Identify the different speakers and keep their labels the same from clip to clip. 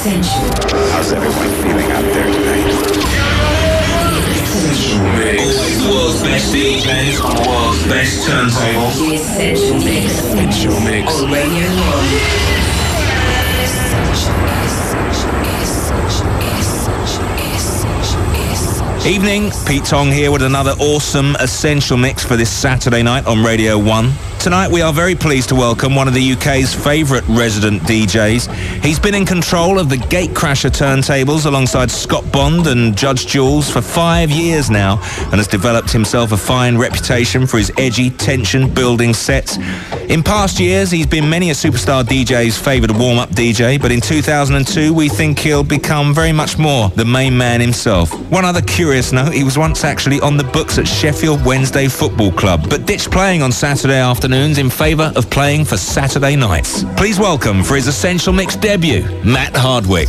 Speaker 1: Essential.
Speaker 2: How's everyone feeling out there tonight?
Speaker 1: Essential
Speaker 3: Mix. The world's best DJs on the world's best turntables.
Speaker 1: The Essential Mix.
Speaker 2: Essential Mix.
Speaker 1: On Radio 1.
Speaker 4: Evening, Pete Tong here with another awesome Essential Mix for this Saturday night on Radio 1. Tonight we are very pleased to welcome one of the UK's favourite resident DJs. He's been in control of the Gatecrasher turntables alongside Scott Bond and Judge Jules for five years now and has developed himself a fine reputation for his edgy, tension-building sets. In past years, he's been many a superstar DJ's favoured warm-up DJ, but in 2002 we think he'll become very much more the main man himself. One other curious note, he was once actually on the books at Sheffield Wednesday Football Club, but ditched playing on Saturday afternoons in favour of playing for Saturday nights. Please welcome for his Essential Mix debut, Matt Hardwick.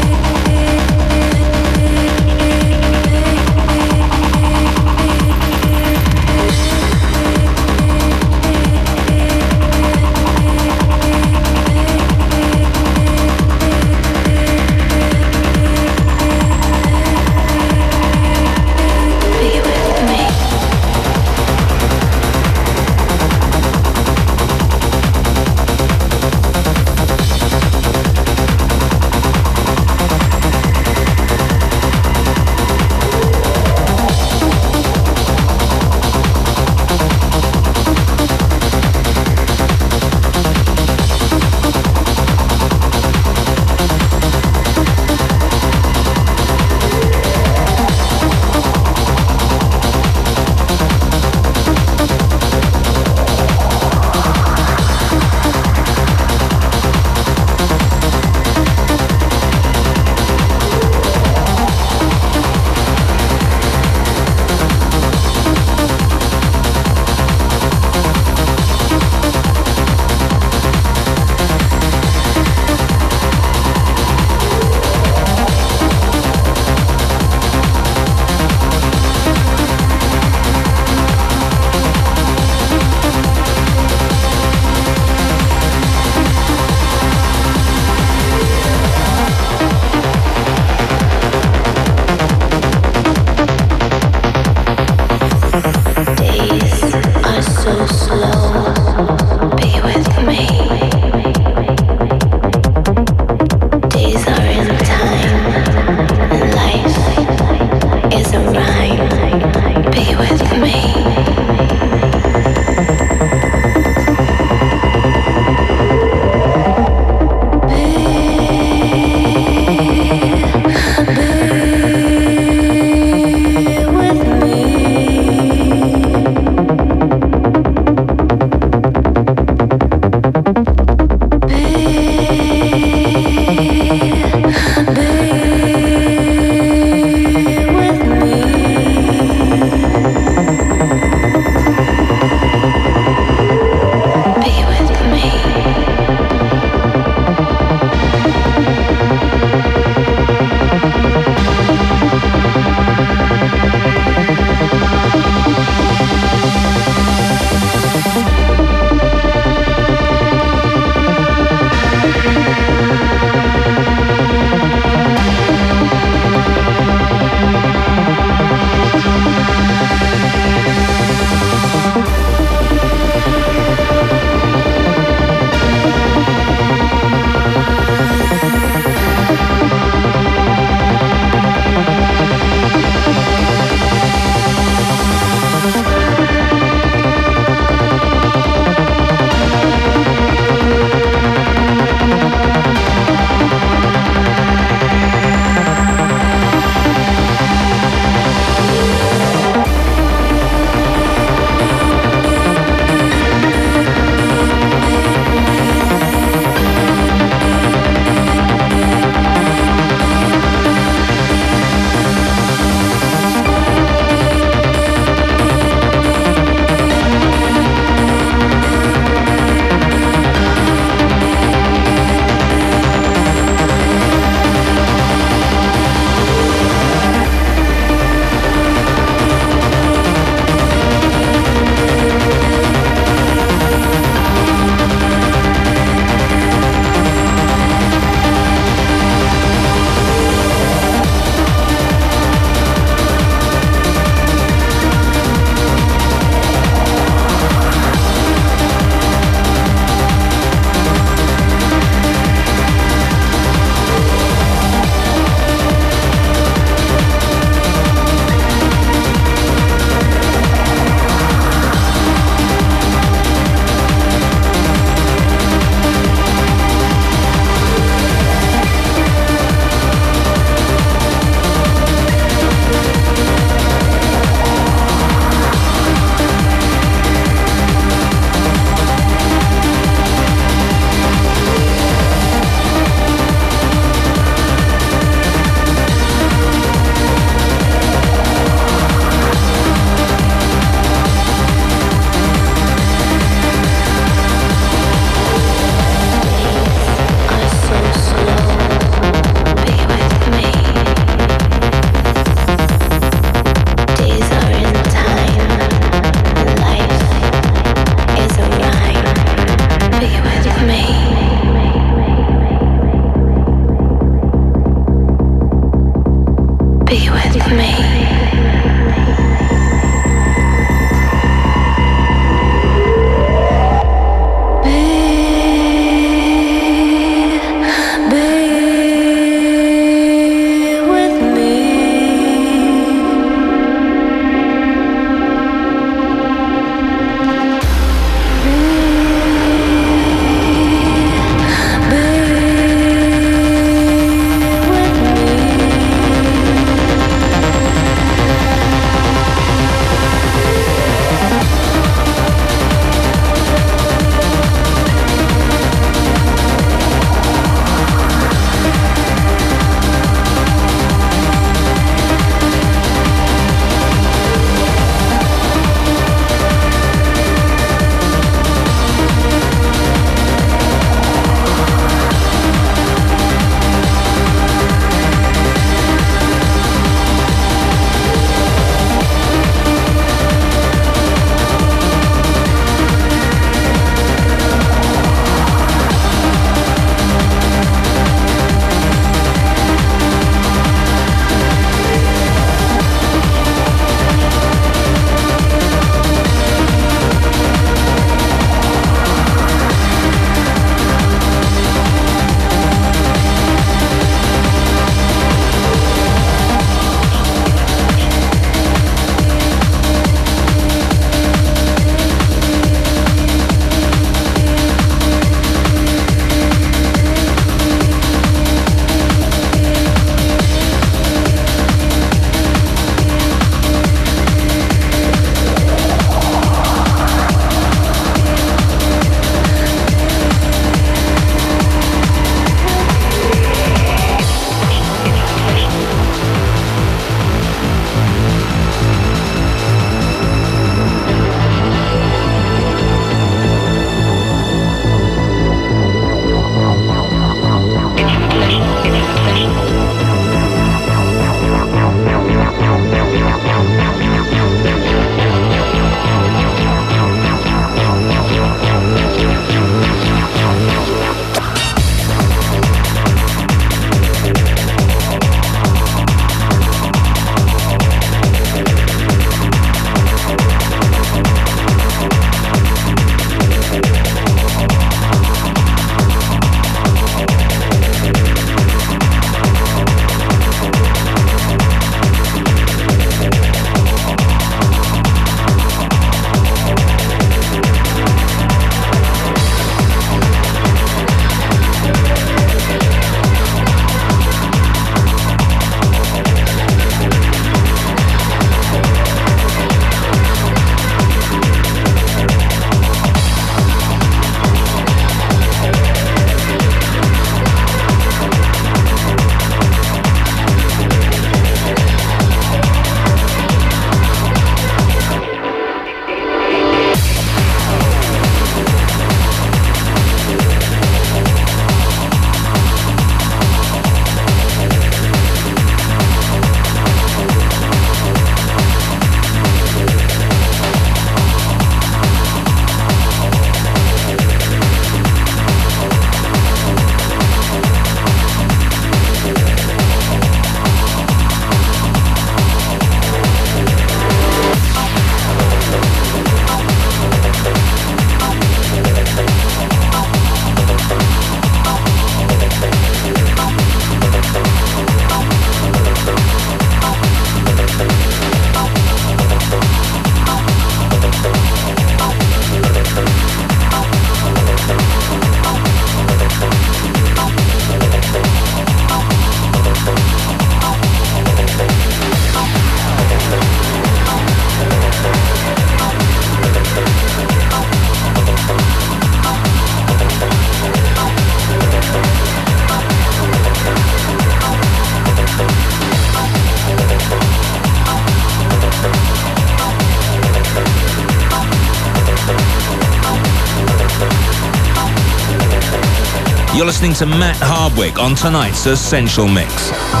Speaker 4: Listening to Matt Hardwick on tonight's Essential Mix.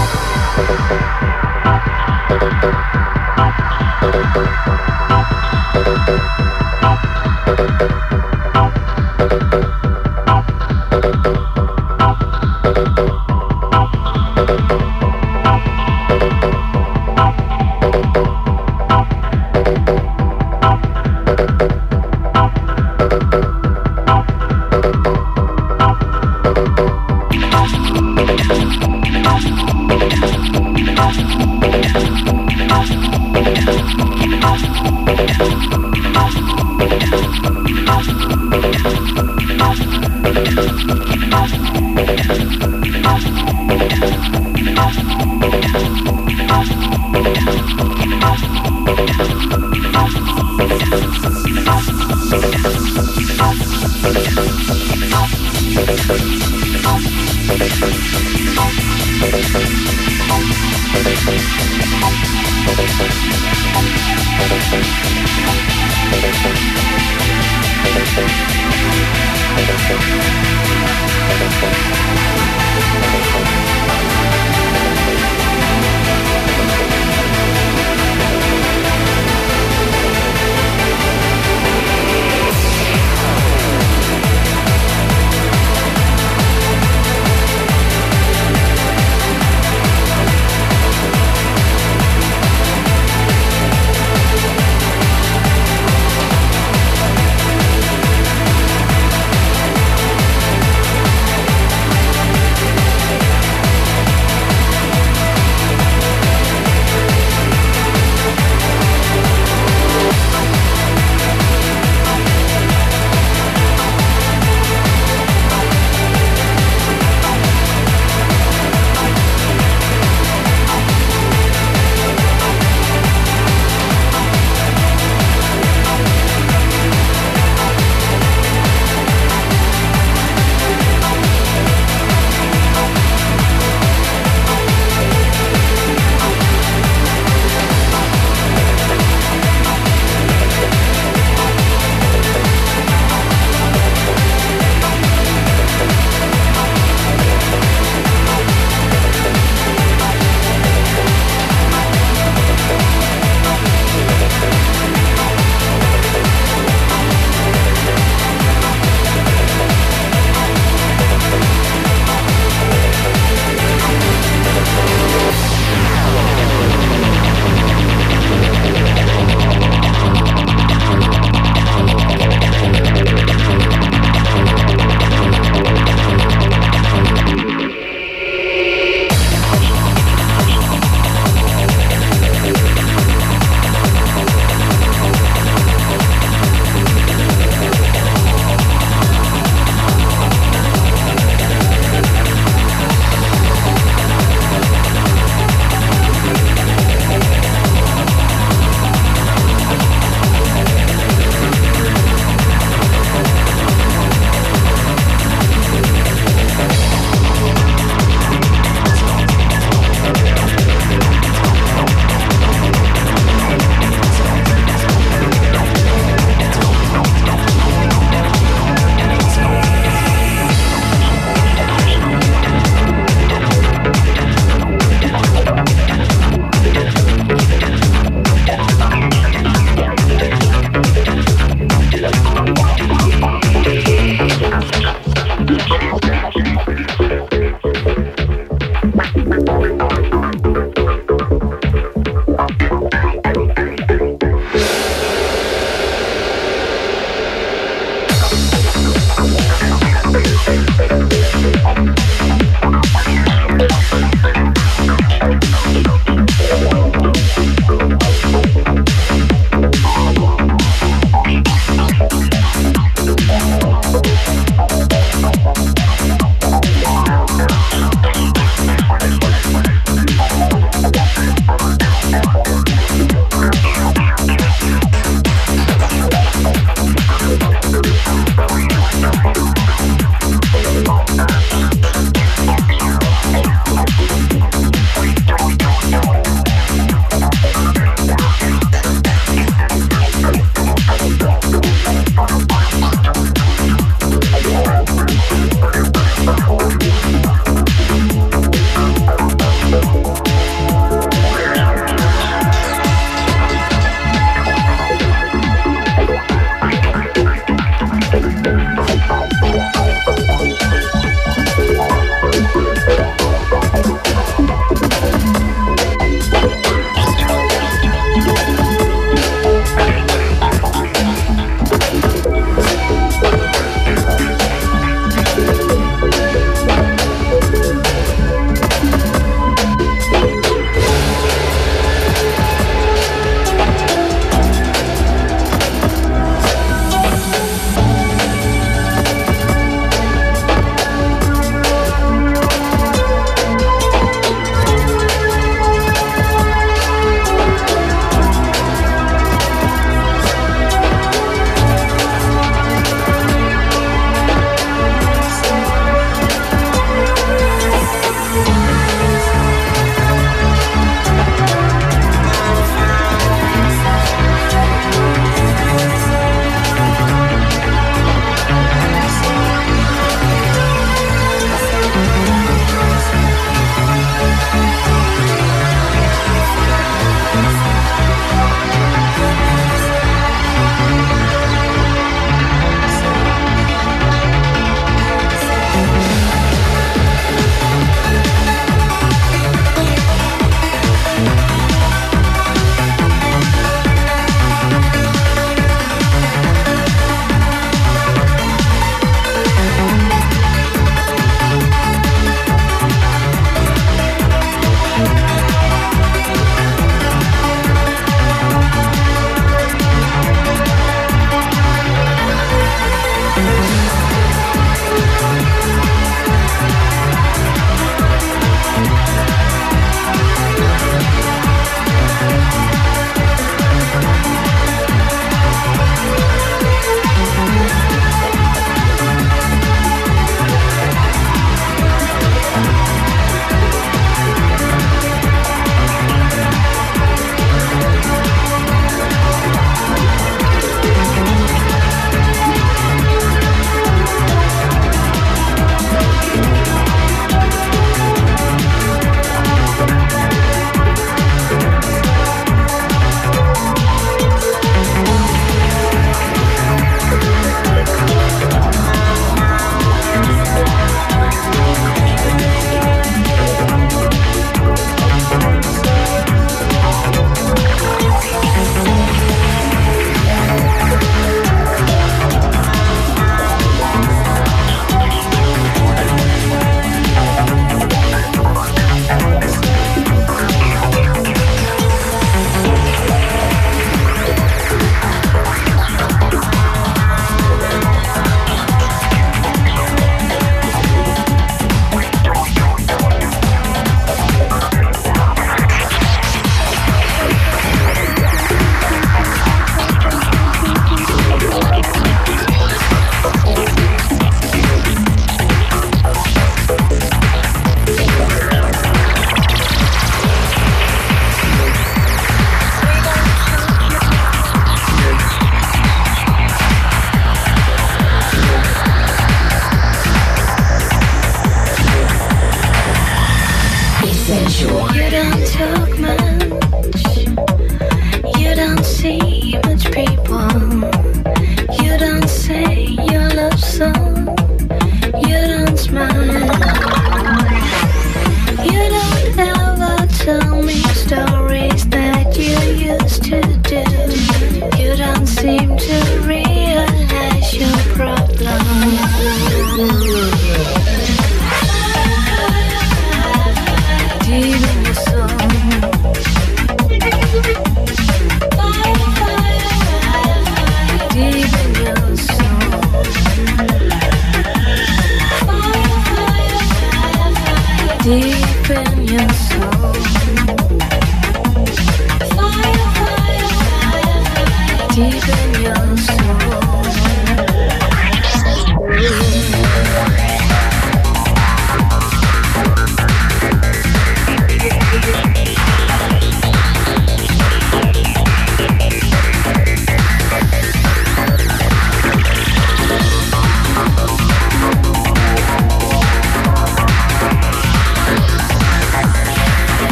Speaker 3: Deep in your soul.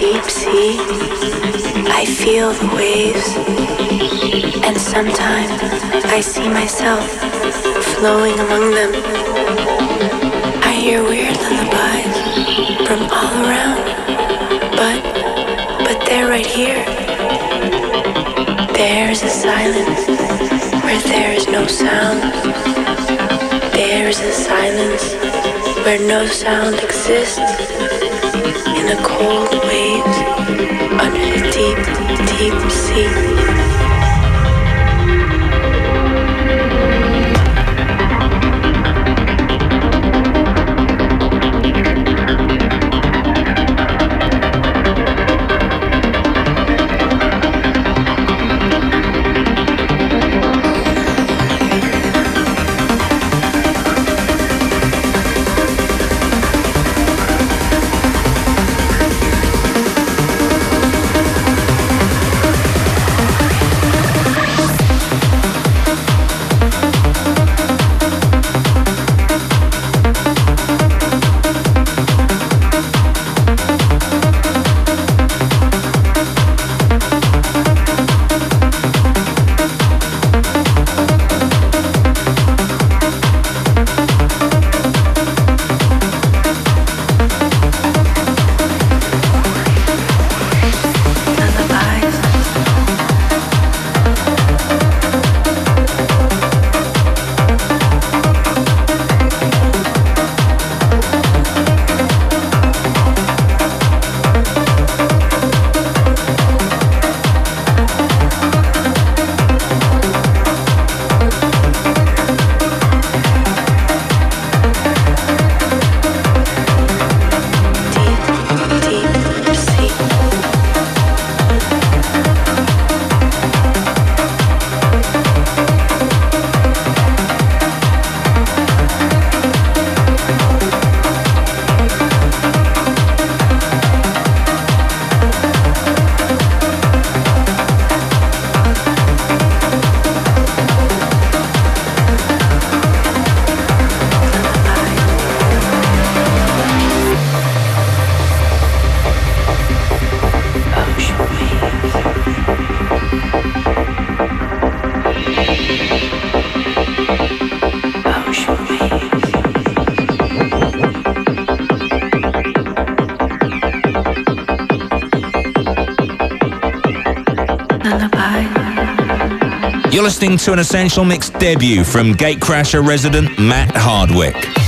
Speaker 3: Deep
Speaker 5: sea, I feel the waves, and sometimes I see myself flowing among them. I hear weird lullabies from all around, but, but they're right here. There's a silence where there is no sound. There's a silence where no sound exists. In the cold under the deep, deep sea.
Speaker 4: You're listening to an Essential Mix debut from Gatecrasher resident Matt Hardwick.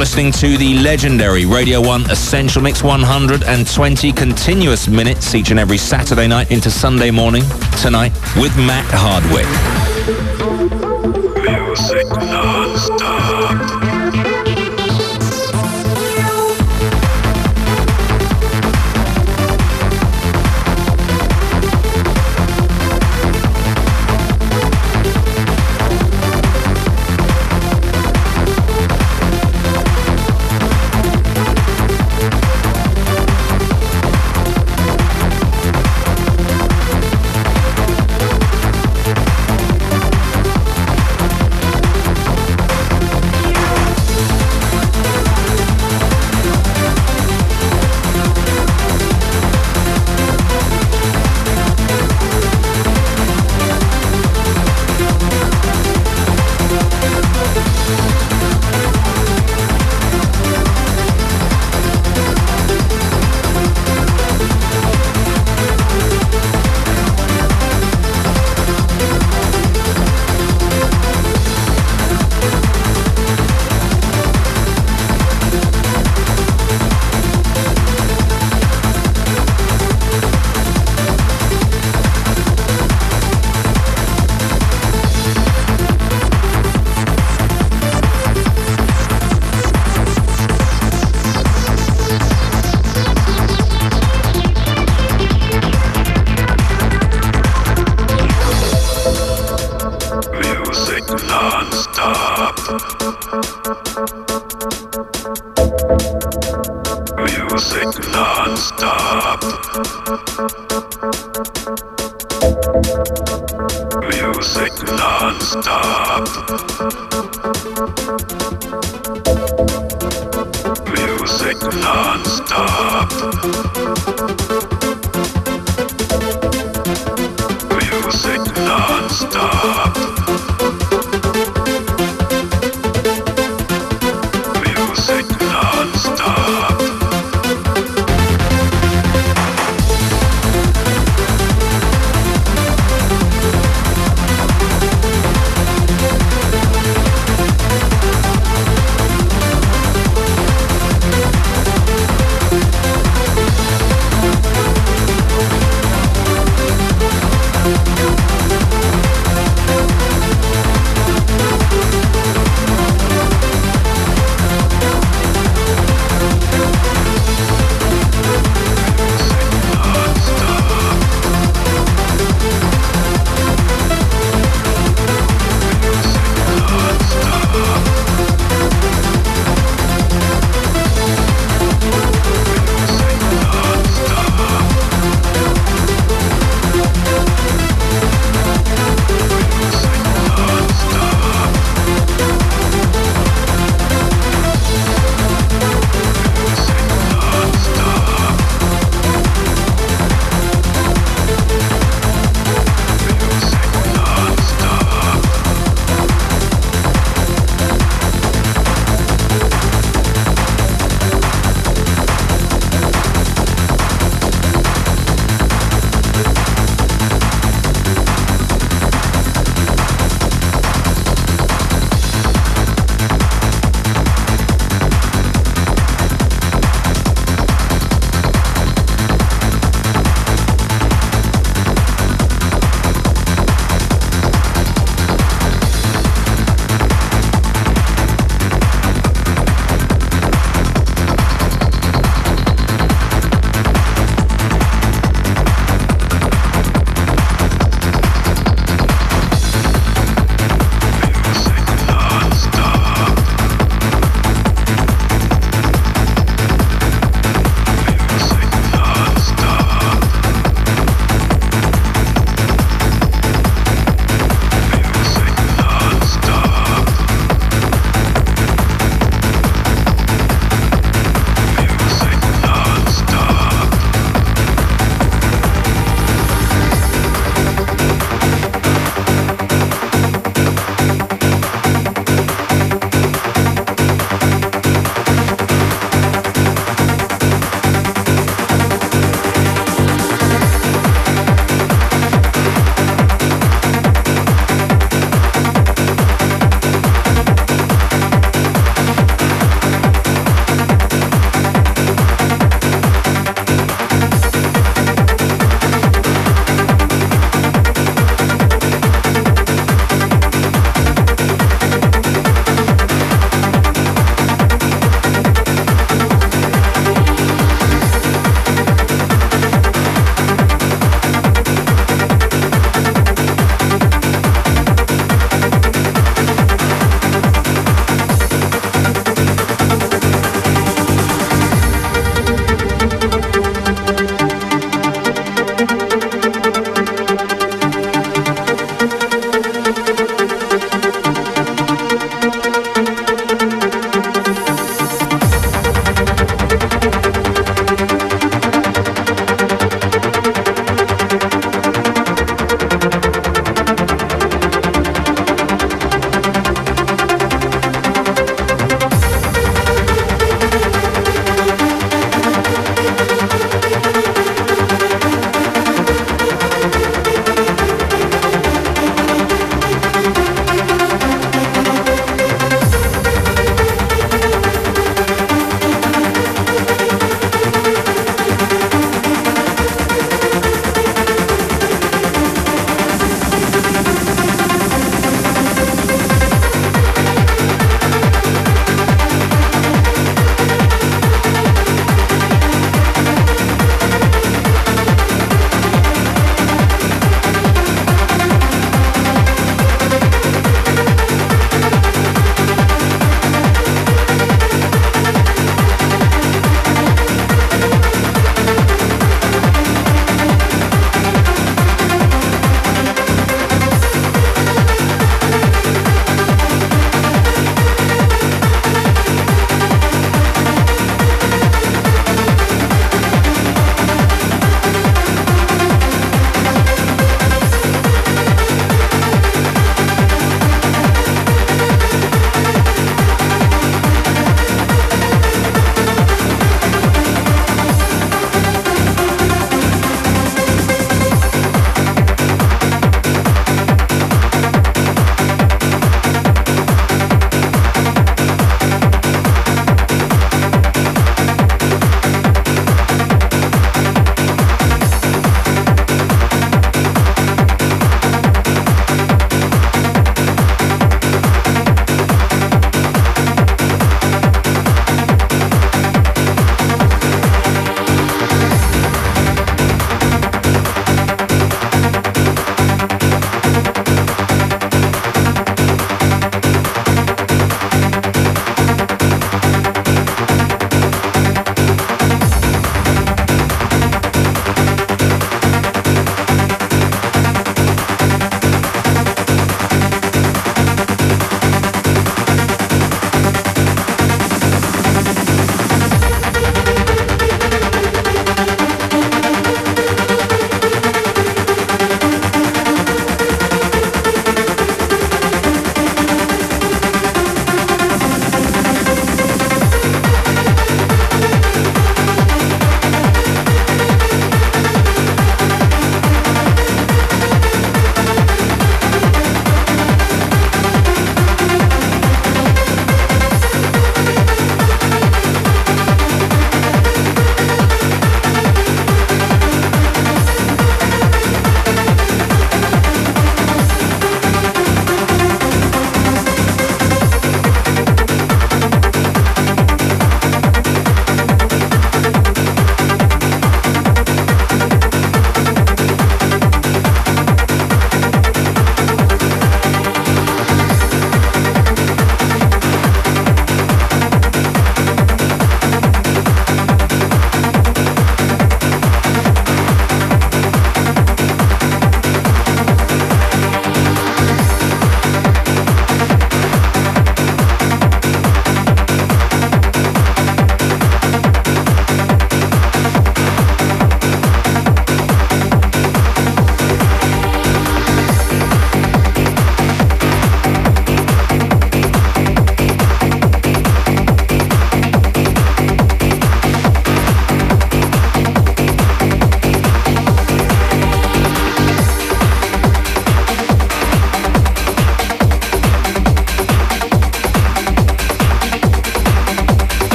Speaker 4: Listening to the legendary Radio 1 Essential Mix 120 continuous minutes each and every Saturday night into Sunday morning tonight with Matt Hardwick.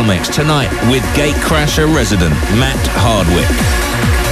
Speaker 4: Mix tonight with Gatecrasher resident Matt Hardwick.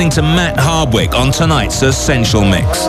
Speaker 3: Listening to Matt Hardwick on tonight's Essential Mix.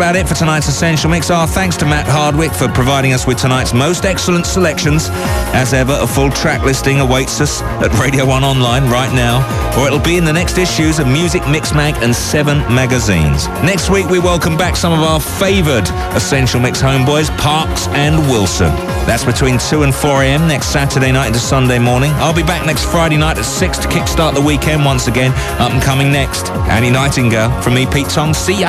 Speaker 4: About it for tonight's Essential Mix. Our thanks to Matt Hardwick for providing us with tonight's most excellent selections. As ever, a full track listing awaits us at Radio 1 Online right now, or it'll be in the next issues of Muzik Mixmag and Seven magazines. Next week, we welcome back some of our favoured Essential Mix homeboys, Parks and Wilson. That's between 2 and 4 a.m. next Saturday night into Sunday morning. I'll be back next Friday night at 6 to kickstart the weekend once again. Up and coming next, Annie Nightingale. From me, Pete Tong. See ya.